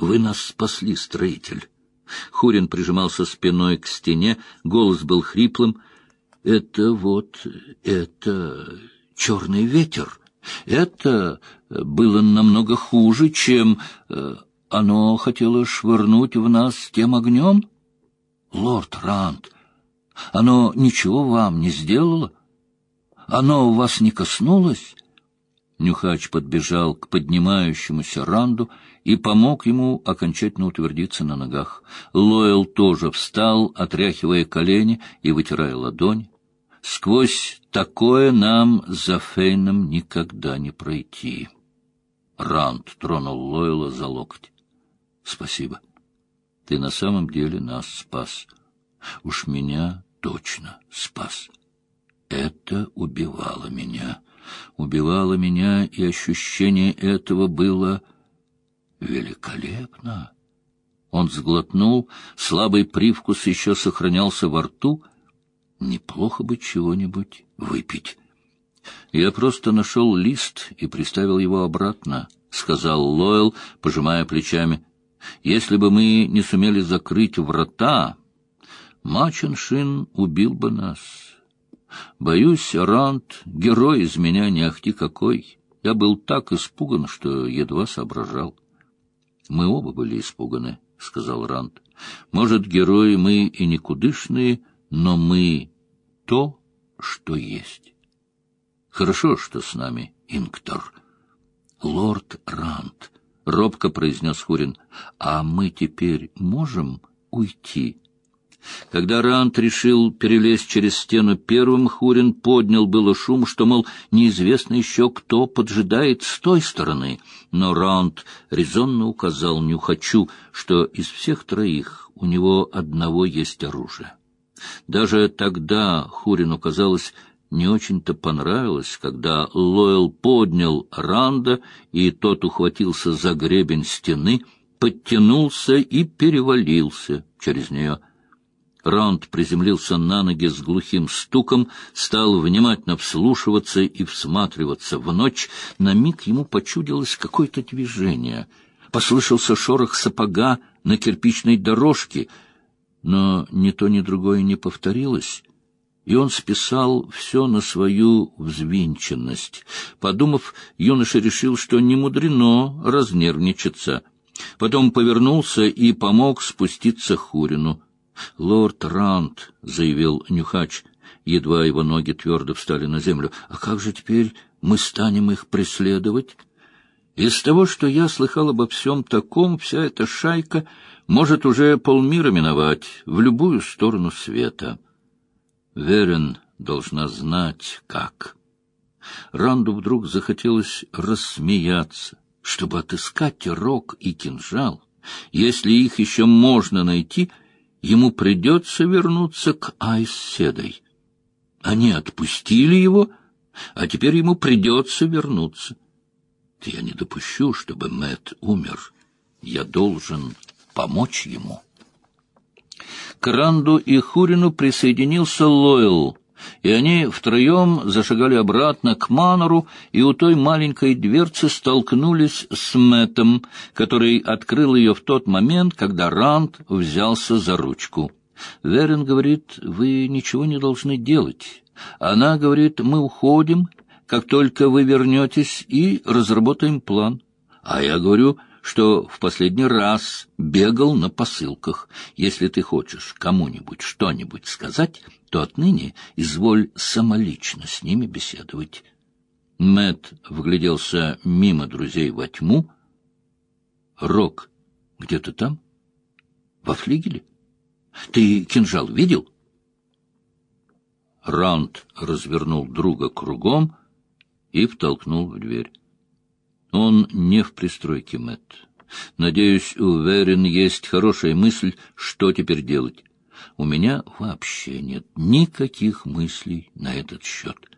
Вы нас спасли, строитель. Хурин прижимался спиной к стене, голос был хриплым. Это вот, это черный ветер. Это было намного хуже, чем э, оно хотело швырнуть в нас тем огнем. Лорд Ранд, оно ничего вам не сделало? Оно вас не коснулось? Нюхач подбежал к поднимающемуся Ранду и помог ему окончательно утвердиться на ногах. Лойл тоже встал, отряхивая колени и вытирая ладонь. Сквозь такое нам за Фейном никогда не пройти. Ранд тронул Лойла за локоть. — Спасибо. Ты на самом деле нас спас. Уж меня точно спас. Это убивало меня убивало меня, и ощущение этого было великолепно. Он сглотнул, слабый привкус еще сохранялся во рту. Неплохо бы чего-нибудь выпить. Я просто нашел лист и приставил его обратно, — сказал Лойл, пожимая плечами. Если бы мы не сумели закрыть врата, Маченшин убил бы нас. Боюсь, Рант, герой из меня не ахти какой. Я был так испуган, что едва соображал. Мы оба были испуганы, — сказал Рант. Может, герои мы и никудышные, но мы то, что есть. Хорошо, что с нами Инктор. Лорд Рант, — робко произнес Хурин, — а мы теперь можем уйти? Когда Рант решил перелезть через стену первым, Хурин поднял было шум, что, мол, неизвестно еще, кто поджидает с той стороны. Но Рант резонно указал Нюхачу, что из всех троих у него одного есть оружие. Даже тогда Хурину казалось, не очень-то понравилось, когда Лойл поднял Ранда, и тот ухватился за гребень стены, подтянулся и перевалился через нее — Раунд приземлился на ноги с глухим стуком, стал внимательно вслушиваться и всматриваться в ночь. На миг ему почудилось какое-то движение. Послышался шорох сапога на кирпичной дорожке, но ни то, ни другое не повторилось, и он списал все на свою взвинченность. Подумав, юноша решил, что не мудрено разнервничаться. Потом повернулся и помог спуститься Хурину. — Лорд Рант, — заявил Нюхач, едва его ноги твердо встали на землю, — а как же теперь мы станем их преследовать? Из того, что я слыхал обо всем таком, вся эта шайка может уже полмира миновать в любую сторону света. Верен должна знать, как. Ранду вдруг захотелось рассмеяться, чтобы отыскать рог и кинжал. Если их еще можно найти, ему придется вернуться к Айседой. Они отпустили его, а теперь ему придется вернуться. Я не допущу, чтобы Мэт умер. Я должен помочь ему. К Ранду и Хурину присоединился Лойл и они втроем зашагали обратно к Манору, и у той маленькой дверцы столкнулись с Мэттом, который открыл ее в тот момент, когда Ранд взялся за ручку. Верен говорит, вы ничего не должны делать. Она говорит, мы уходим, как только вы вернетесь, и разработаем план. А я говорю, что в последний раз бегал на посылках. Если ты хочешь кому-нибудь что-нибудь сказать, то отныне изволь самолично с ними беседовать. Мэт вгляделся мимо друзей во тьму. Рок где-то там? Во флигеле? Ты кинжал видел? Раунд развернул друга кругом и втолкнул в дверь. Он не в пристройке, Мэтт. Надеюсь, у Верин есть хорошая мысль, что теперь делать. У меня вообще нет никаких мыслей на этот счет.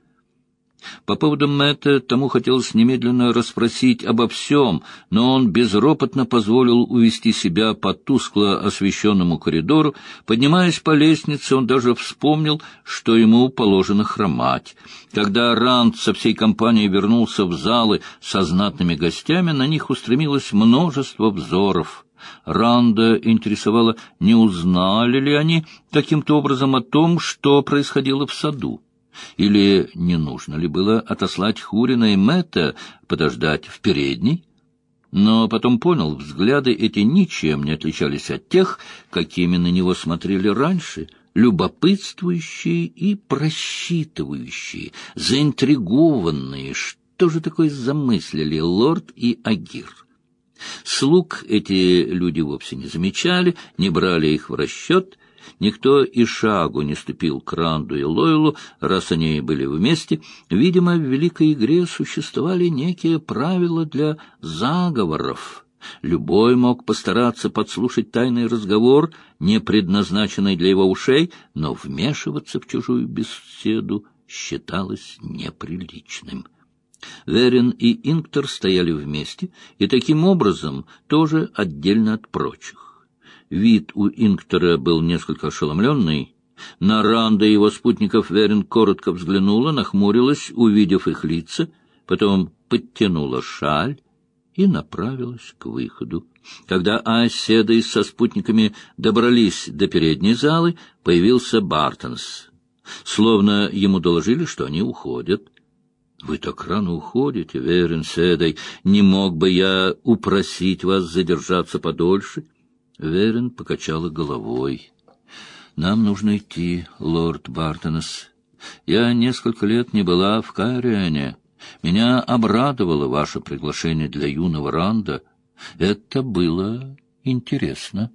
По поводу Мэтта тому хотелось немедленно расспросить обо всем, но он безропотно позволил увести себя по тускло освещенному коридору. Поднимаясь по лестнице, он даже вспомнил, что ему положено хромать. Когда Ранд со всей компанией вернулся в залы со знатными гостями, на них устремилось множество взоров — Ранда интересовала, не узнали ли они каким-то образом о том, что происходило в саду. Или не нужно ли было отослать Хурина и Мэтта подождать в передней? Но потом понял, взгляды эти ничем не отличались от тех, какими на него смотрели раньше, любопытствующие и просчитывающие, заинтригованные, что же такое замыслили лорд и Агир. Слуг эти люди вовсе не замечали, не брали их в расчет, Никто и шагу не ступил к Ранду и Лойлу, раз они были вместе. Видимо, в великой игре существовали некие правила для заговоров. Любой мог постараться подслушать тайный разговор, не предназначенный для его ушей, но вмешиваться в чужую беседу считалось неприличным. Верин и Инктор стояли вместе и таким образом тоже отдельно от прочих. Вид у Инктора был несколько ошеломленный. На Ранда и его спутников Верин коротко взглянула, нахмурилась, увидев их лица, потом подтянула шаль и направилась к выходу. Когда Аседой со спутниками добрались до передней залы, появился Бартонс. Словно ему доложили, что они уходят. — Вы так рано уходите, Верин Седой. Не мог бы я упросить вас задержаться подольше? — Верен покачала головой. «Нам нужно идти, лорд Бартонес. Я несколько лет не была в Кайриане. Меня обрадовало ваше приглашение для юного Ранда. Это было интересно.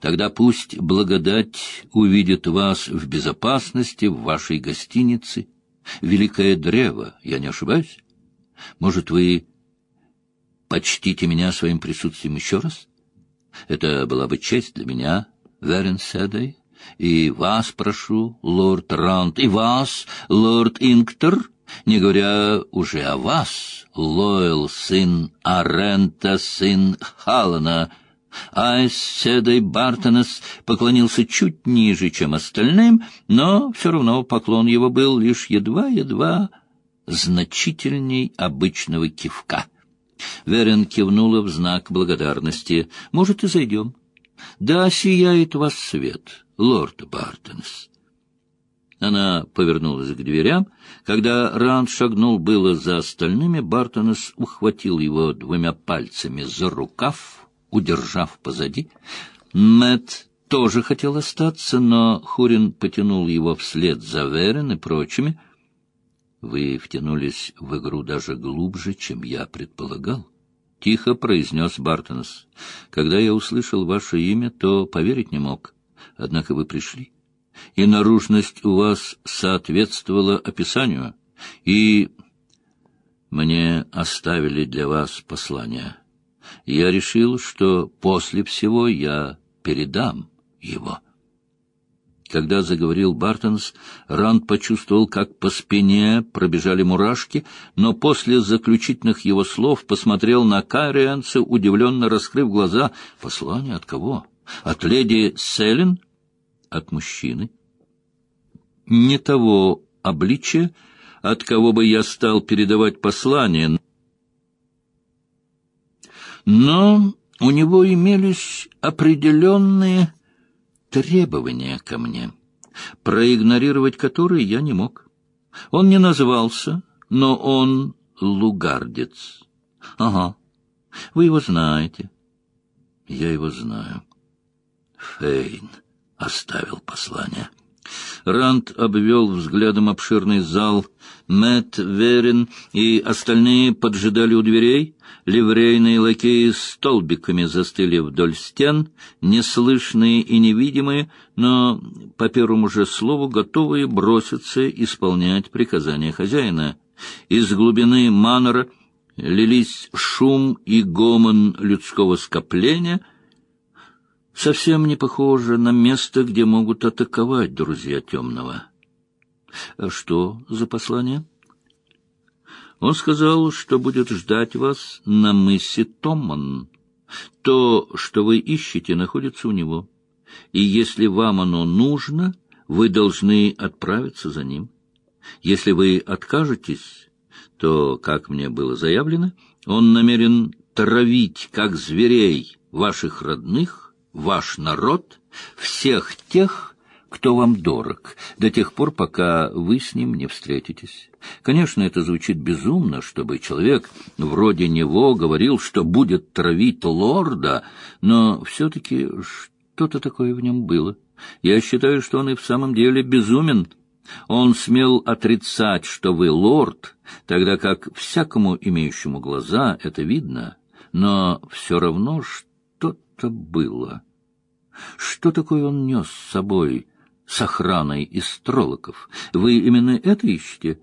Тогда пусть благодать увидит вас в безопасности в вашей гостинице. Великое древо, я не ошибаюсь? Может, вы почтите меня своим присутствием еще раз?» Это была бы честь для меня, Верен Седой. И вас прошу, лорд Раунд, и вас, лорд Инктор, не говоря уже о вас, Лойл, сын Арента, сын Халана. Айс Седой Бартонес поклонился чуть ниже, чем остальным, но все равно поклон его был лишь едва-едва значительней обычного кивка. Верен кивнула в знак благодарности. «Может, и зайдем?» «Да сияет вас свет, лорд Бартонс». Она повернулась к дверям. Когда Ранд шагнул было за остальными, Бартонес ухватил его двумя пальцами за рукав, удержав позади. Мэт тоже хотел остаться, но Хурин потянул его вслед за Верен и прочими. Вы втянулись в игру даже глубже, чем я предполагал. — тихо произнес Бартонс. — Когда я услышал ваше имя, то поверить не мог. Однако вы пришли, и наружность у вас соответствовала описанию, и мне оставили для вас послание. Я решил, что после всего я передам его. — когда заговорил Бартонс, Ранд почувствовал, как по спине пробежали мурашки, но после заключительных его слов посмотрел на Кайрианца, удивленно раскрыв глаза. «Послание от кого? От леди Селин? От мужчины?» «Не того обличия, от кого бы я стал передавать послание, но у него имелись определенные требования ко мне, проигнорировать которые я не мог. Он не назывался, но он лугардец. Ага, вы его знаете. Я его знаю. Фейн оставил послание. Ранд обвел взглядом обширный зал. Мэтт, Верин и остальные поджидали у дверей. Ливрейные лакеи столбиками застыли вдоль стен, неслышные и невидимые, но по первому же слову готовые броситься исполнять приказания хозяина. Из глубины манора лились шум и гомон людского скопления — совсем не похоже на место, где могут атаковать друзья темного. А что за послание? Он сказал, что будет ждать вас на мысе Томман. То, что вы ищете, находится у него. И если вам оно нужно, вы должны отправиться за ним. Если вы откажетесь, то, как мне было заявлено, он намерен травить, как зверей, ваших родных, ваш народ, всех тех, кто вам дорог, до тех пор, пока вы с ним не встретитесь. Конечно, это звучит безумно, чтобы человек вроде него говорил, что будет травить лорда, но все-таки что-то такое в нем было. Я считаю, что он и в самом деле безумен. Он смел отрицать, что вы лорд, тогда как всякому имеющему глаза это видно, но все равно что-то было. Что такое он нес с собой с охраной из троллоков? Вы именно это ищете?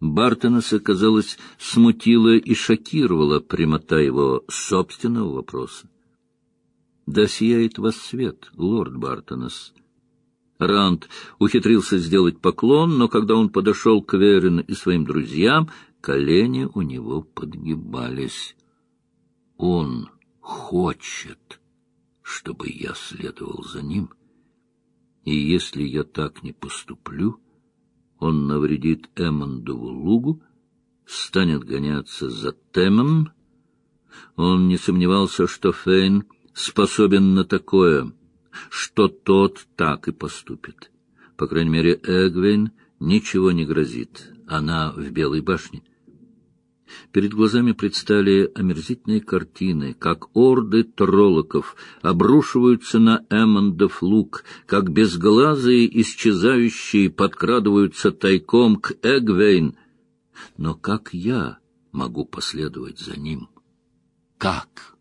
Бартонеса, казалось, смутила и шокировала прямота его собственного вопроса. «Да сияет вас свет, лорд Бартонес». Ранд ухитрился сделать поклон, но когда он подошел к Верин и своим друзьям, колени у него подгибались. Он хочет, чтобы я следовал за ним, и если я так не поступлю, он навредит Эммондову лугу, станет гоняться за Темом. Он не сомневался, что Фейн способен на такое, что тот так и поступит. По крайней мере, Эгвейн ничего не грозит. Она в Белой башне. Перед глазами предстали омерзительные картины, как орды троллоков обрушиваются на Эммондов луг, как безглазые исчезающие подкрадываются тайком к Эгвейн. Но как я могу последовать за ним? Как?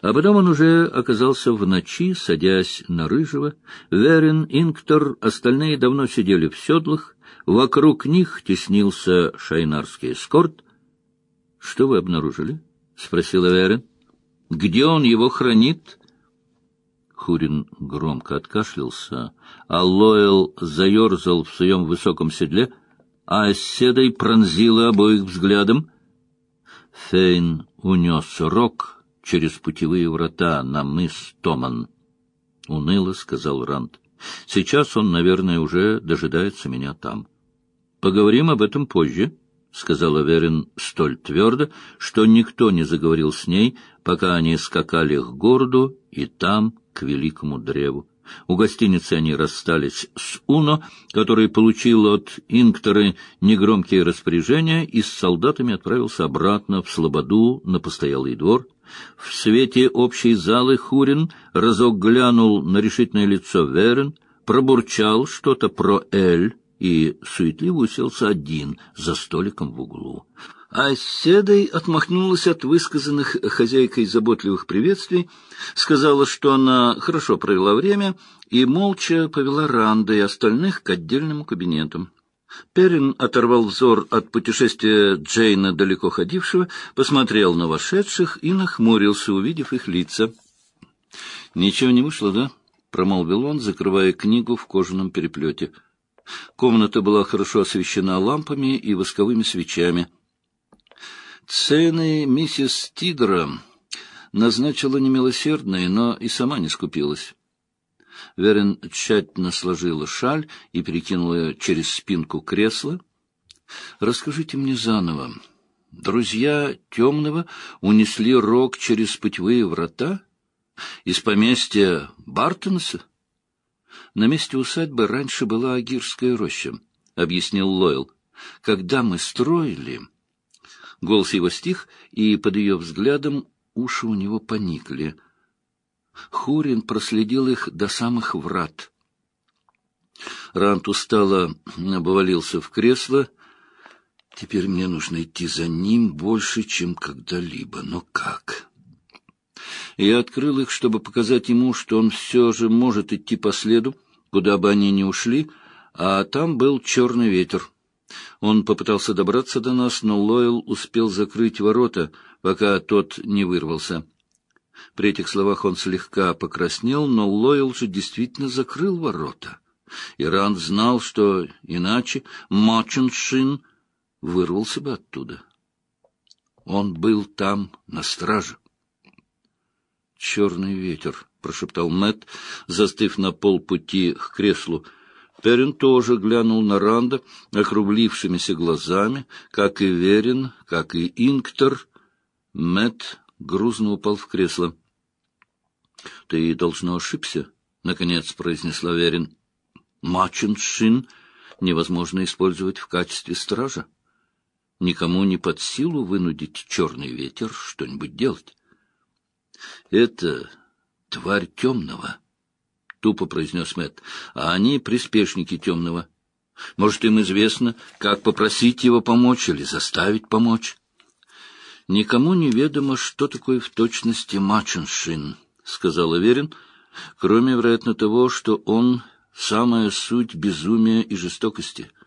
А потом он уже оказался в ночи, садясь на рыжего. Верин, Инктор, остальные давно сидели в седлах. Вокруг них теснился шайнарский эскорт. — Что вы обнаружили? — спросил Верин. — Где он его хранит? Хурин громко откашлялся, а Лоэл заерзал в своем высоком седле, а седой пронзила обоих взглядом. Фейн унес рог — через путевые врата на мыс Томан. — уныло сказал Ранд. — Сейчас он, наверное, уже дожидается меня там. — Поговорим об этом позже, — сказала Верин столь твердо, что никто не заговорил с ней, пока они скакали к городу и там к великому древу. У гостиницы они расстались с Уно, который получил от Инкторы негромкие распоряжения и с солдатами отправился обратно в Слободу на постоялый двор. В свете общей залы Хурин разок глянул на решительное лицо Верен, пробурчал что-то про Эль и суетливо уселся один за столиком в углу. А Седой отмахнулась от высказанных хозяйкой заботливых приветствий, сказала, что она хорошо провела время, и молча повела Ранда и остальных к отдельному кабинету. Перин оторвал взор от путешествия Джейна далеко ходившего, посмотрел на вошедших и нахмурился, увидев их лица. — Ничего не вышло, да? — промолвил он, закрывая книгу в кожаном переплете. Комната была хорошо освещена лампами и восковыми свечами. Цены миссис Тидра назначила немилосердные, но и сама не скупилась. Верин тщательно сложила шаль и перекинула ее через спинку кресла. — Расскажите мне заново. Друзья Темного унесли рог через путевые врата? Из поместья Бартонса? На месте усадьбы раньше была Агирская роща, — объяснил Лойл. Когда мы строили... Голос его стих, и под ее взглядом уши у него поникли — Хурин проследил их до самых врат. Рант устало обвалился в кресло. Теперь мне нужно идти за ним больше, чем когда-либо. Но как? Я открыл их, чтобы показать ему, что он все же может идти по следу, куда бы они ни ушли, а там был черный ветер. Он попытался добраться до нас, но Лойл успел закрыть ворота, пока тот не вырвался. При этих словах он слегка покраснел, но Лойл же действительно закрыл ворота. Иран знал, что иначе Маченшин вырвался бы оттуда. Он был там на страже. «Черный ветер», — прошептал Мэт, застыв на полпути к креслу. Перин тоже глянул на Ранда округлившимися глазами, как и Верин, как и Инктор. Мэт грузно упал в кресло. — Ты, должно, ошибся, — наконец произнесла Верин. — Маченшин невозможно использовать в качестве стража. Никому не под силу вынудить черный ветер что-нибудь делать. — Это тварь темного, — тупо произнес Мэтт, — а они приспешники темного. Может, им известно, как попросить его помочь или заставить помочь. Никому не ведомо, что такое в точности Маченшин, — сказал Аверин, — кроме, вероятно, того, что он — самая суть безумия и жестокости —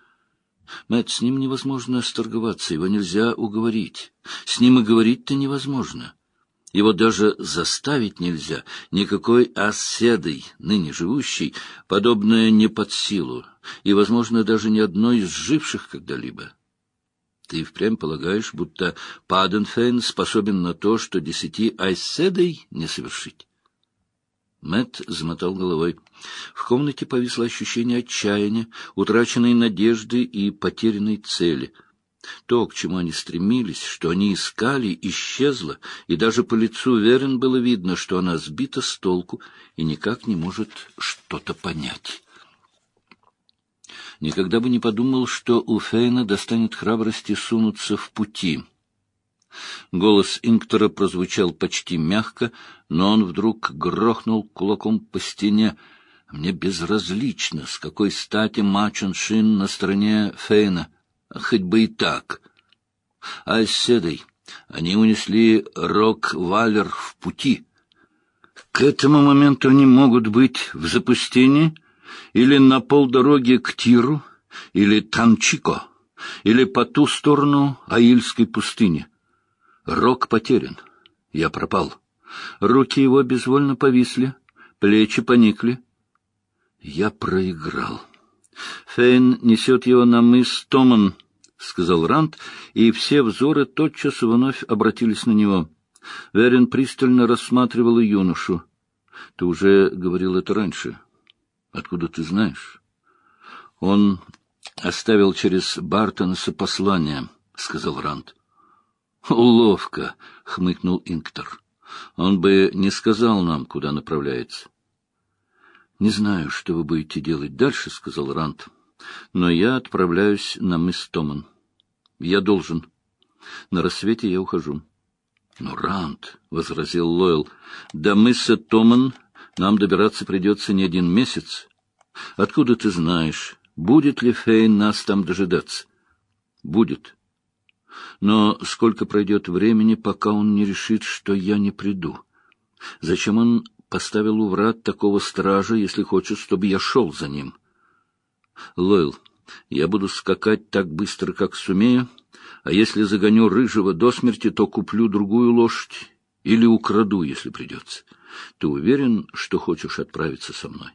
Мэтт, с ним невозможно сторговаться, его нельзя уговорить. С ним и говорить-то невозможно. Его даже заставить нельзя. Никакой оседой, ныне живущей, подобное не под силу, и, возможно, даже ни одной из живших когда-либо. Ты впрямь полагаешь, будто Паденфейн способен на то, что десяти айседой не совершить? Мэт замотал головой. В комнате повисло ощущение отчаяния, утраченной надежды и потерянной цели. То, к чему они стремились, что они искали, исчезло, и даже по лицу Верен было видно, что она сбита с толку и никак не может что-то понять. Никогда бы не подумал, что у Фейна достанет храбрости сунуться в пути — Голос Инктора прозвучал почти мягко, но он вдруг грохнул кулаком по стене. Мне безразлично, с какой стати Маченшин на стороне Фейна, хоть бы и так. А с Седой они унесли Рок-Валер в пути. К этому моменту они могут быть в запустении или на полдороги к Тиру, или Танчико, или по ту сторону Аильской пустыни. Рок потерян. Я пропал. Руки его безвольно повисли, плечи поникли. Я проиграл. Фейн несет его на мыс Томан, — сказал Рант, и все взоры тотчас вновь обратились на него. Верин пристально рассматривал юношу. — Ты уже говорил это раньше. Откуда ты знаешь? — Он оставил через Бартонса послание, — сказал Рант. Уловка, — хмыкнул Инктор. Он бы не сказал нам, куда направляется. — Не знаю, что вы будете делать дальше, — сказал Рант, — но я отправляюсь на мыс Томан. Я должен. На рассвете я ухожу. — Но, Рант, — возразил Лойл, — до мыса Томан нам добираться придется не один месяц. Откуда ты знаешь, будет ли Фейн нас там дожидаться? — Будет. — но сколько пройдет времени, пока он не решит, что я не приду? Зачем он поставил у врат такого стража, если хочет, чтобы я шел за ним? Лойл, я буду скакать так быстро, как сумею, а если загоню рыжего до смерти, то куплю другую лошадь или украду, если придется. Ты уверен, что хочешь отправиться со мной?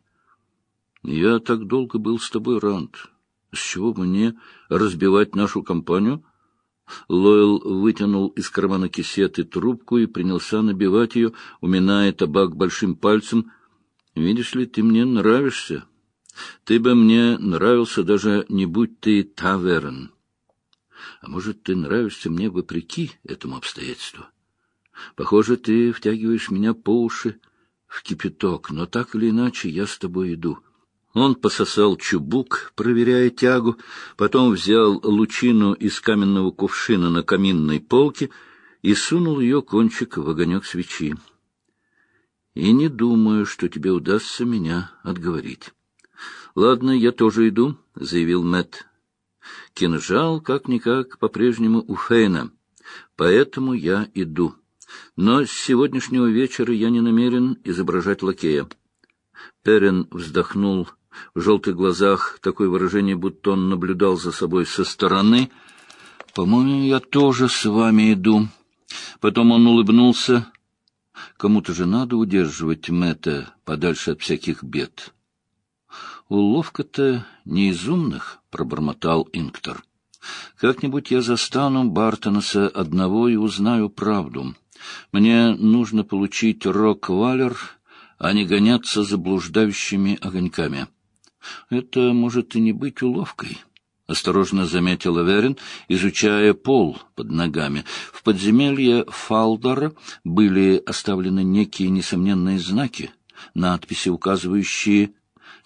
Я так долго был с тобой, Рант. С чего мне разбивать нашу компанию? — Лойл вытянул из кармана кисеты трубку и принялся набивать ее, уминая табак большим пальцем. — Видишь ли, ты мне нравишься. Ты бы мне нравился, даже не будь ты таверн. А может, ты нравишься мне вопреки этому обстоятельству? Похоже, ты втягиваешь меня по уши в кипяток, но так или иначе я с тобой иду. Он пососал чубук, проверяя тягу, потом взял лучину из каменного кувшина на каминной полке и сунул ее кончик в огонек свечи. И не думаю, что тебе удастся меня отговорить. — Ладно, я тоже иду, — заявил Мэтт. Кинжал, как-никак, по-прежнему у Фейна, поэтому я иду. Но с сегодняшнего вечера я не намерен изображать лакея. Перин вздохнул в желтых глазах такое выражение, будто он наблюдал за собой со стороны. «По-моему, я тоже с вами иду». Потом он улыбнулся. Кому-то же надо удерживать Мэтта подальше от всяких бед. «Уловка-то не из умных», — пробормотал Инктор. «Как-нибудь я застану Бартонаса одного и узнаю правду. Мне нужно получить Рок-Валер, а не гоняться за блуждающими огоньками». Это может и не быть уловкой. — осторожно заметила Верин, изучая пол под ногами. В подземелье Фалдора были оставлены некие несомненные знаки, надписи, указывающие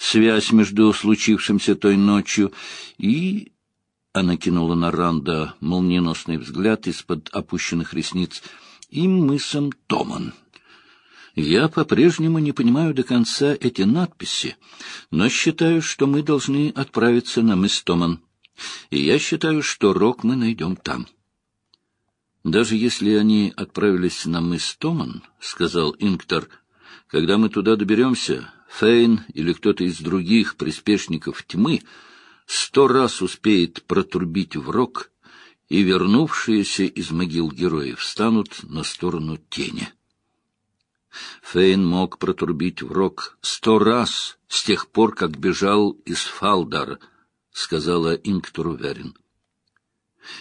связь между случившимся той ночью и... Она кинула на Ранда молниеносный взгляд из-под опущенных ресниц. «И мысом Томан». Я по-прежнему не понимаю до конца эти надписи, но считаю, что мы должны отправиться на мыс Томан. И я считаю, что Рок мы найдем там. Даже если они отправились на мыс Томан, — сказал Инктор, — когда мы туда доберемся, Фейн или кто-то из других приспешников тьмы сто раз успеет протрубить в Рок, и вернувшиеся из могил героев встанут на сторону тени. Фейн мог протрубить в рог сто раз с тех пор, как бежал из Фалдара, — сказала Инктору Верин.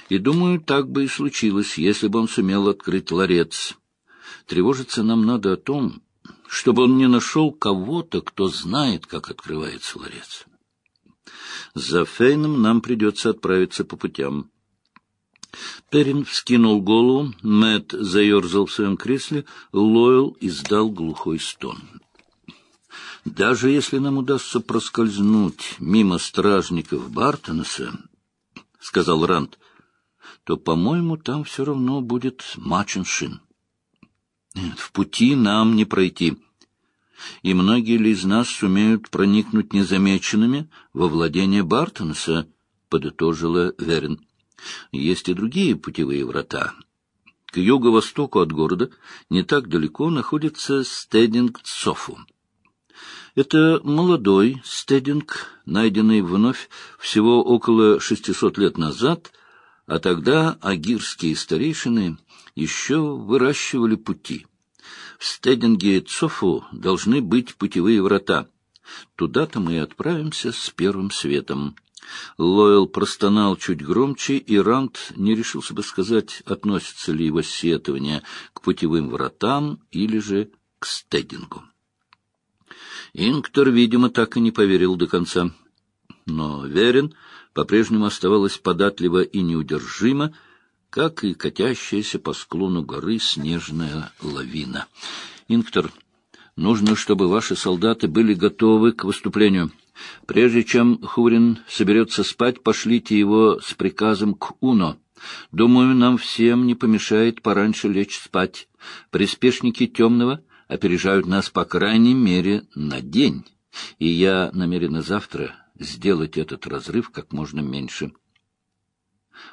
И, думаю, так бы и случилось, если бы он сумел открыть ларец. Тревожиться нам надо о том, чтобы он не нашел кого-то, кто знает, как открывается ларец. За Фейном нам придется отправиться по путям. Перин вскинул голову, Мэтт заерзал в своем кресле, Лойл издал глухой стон. «Даже если нам удастся проскользнуть мимо стражников Бартонеса, — сказал Ранд, — то, по-моему, там все равно будет Маченшин. В пути нам не пройти. И многие ли из нас сумеют проникнуть незамеченными во владение Бартонеса, — подытожила Верин. Есть и другие путевые врата. К юго-востоку от города не так далеко находится Стединг-Цофу. Это молодой стединг, найденный вновь всего около шестисот лет назад, а тогда агирские старейшины еще выращивали пути. В стединге Цофу должны быть путевые врата. Туда-то мы и отправимся с первым светом. Лойл простонал чуть громче, и Рант не решился бы сказать, относится ли его сетование к путевым вратам или же к стедингу. Инктор, видимо, так и не поверил до конца. Но Верин по-прежнему оставалась податлива и неудержима, как и катящаяся по склону горы снежная лавина. «Инктор, нужно, чтобы ваши солдаты были готовы к выступлению. Прежде чем Хурин соберется спать, пошлите его с приказом к Уно. Думаю, нам всем не помешает пораньше лечь спать. Приспешники темного опережают нас по крайней мере на день, и я намерена завтра сделать этот разрыв как можно меньше.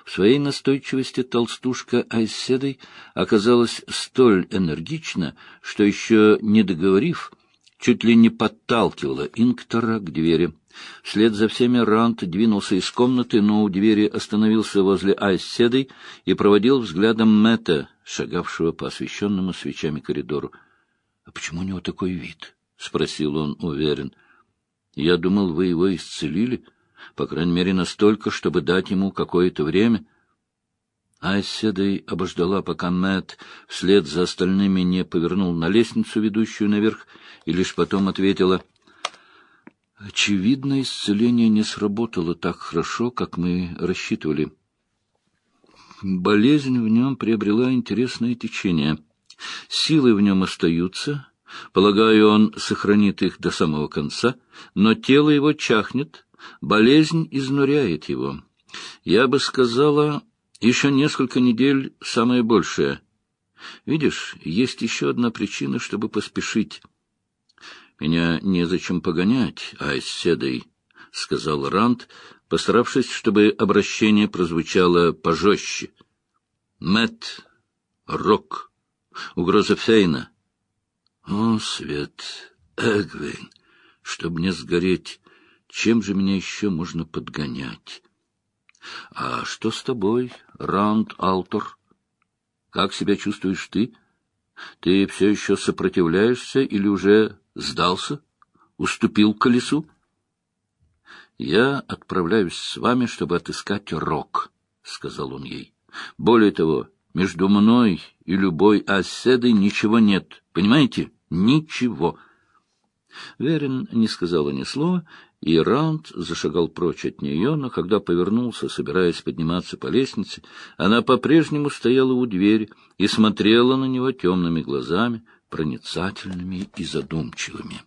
В своей настойчивости толстушка Айседой оказалась столь энергична, что еще не договорив, чуть ли не подталкивала Инктора к двери. Вслед за всеми Рант двинулся из комнаты, но у двери остановился возле Айседой и проводил взглядом Мэтта, шагавшего по освещенному свечами коридору. — А почему у него такой вид? — спросил он уверен. — Я думал, вы его исцелили, по крайней мере, настолько, чтобы дать ему какое-то время. — Айседой обождала, пока Мэтт вслед за остальными не повернул на лестницу, ведущую наверх, и лишь потом ответила. Очевидно, исцеление не сработало так хорошо, как мы рассчитывали. Болезнь в нем приобрела интересное течение. Силы в нем остаются, полагаю, он сохранит их до самого конца, но тело его чахнет, болезнь изнуряет его. Я бы сказала, еще несколько недель — самое большее. Видишь, есть еще одна причина, чтобы поспешить. — Меня незачем погонять, Айседой, — сказал Ранд, постаравшись, чтобы обращение прозвучало пожестче. — Мэтт, Рок, угроза Фейна. — О, свет, Эгвин, чтобы не сгореть, чем же меня еще можно подгонять? — А что с тобой, Раунд Алтор? Как себя чувствуешь ты? Ты все еще сопротивляешься или уже сдался? Уступил колесу? — Я отправляюсь с вами, чтобы отыскать Рок, — сказал он ей. — Более того, между мной и любой оседой ничего нет. Понимаете? Ничего. Верин не сказала ни слова, и Раунд зашагал прочь от нее, но когда повернулся, собираясь подниматься по лестнице, она по-прежнему стояла у двери и смотрела на него темными глазами, проницательными и задумчивыми.